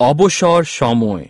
অবসর সময়।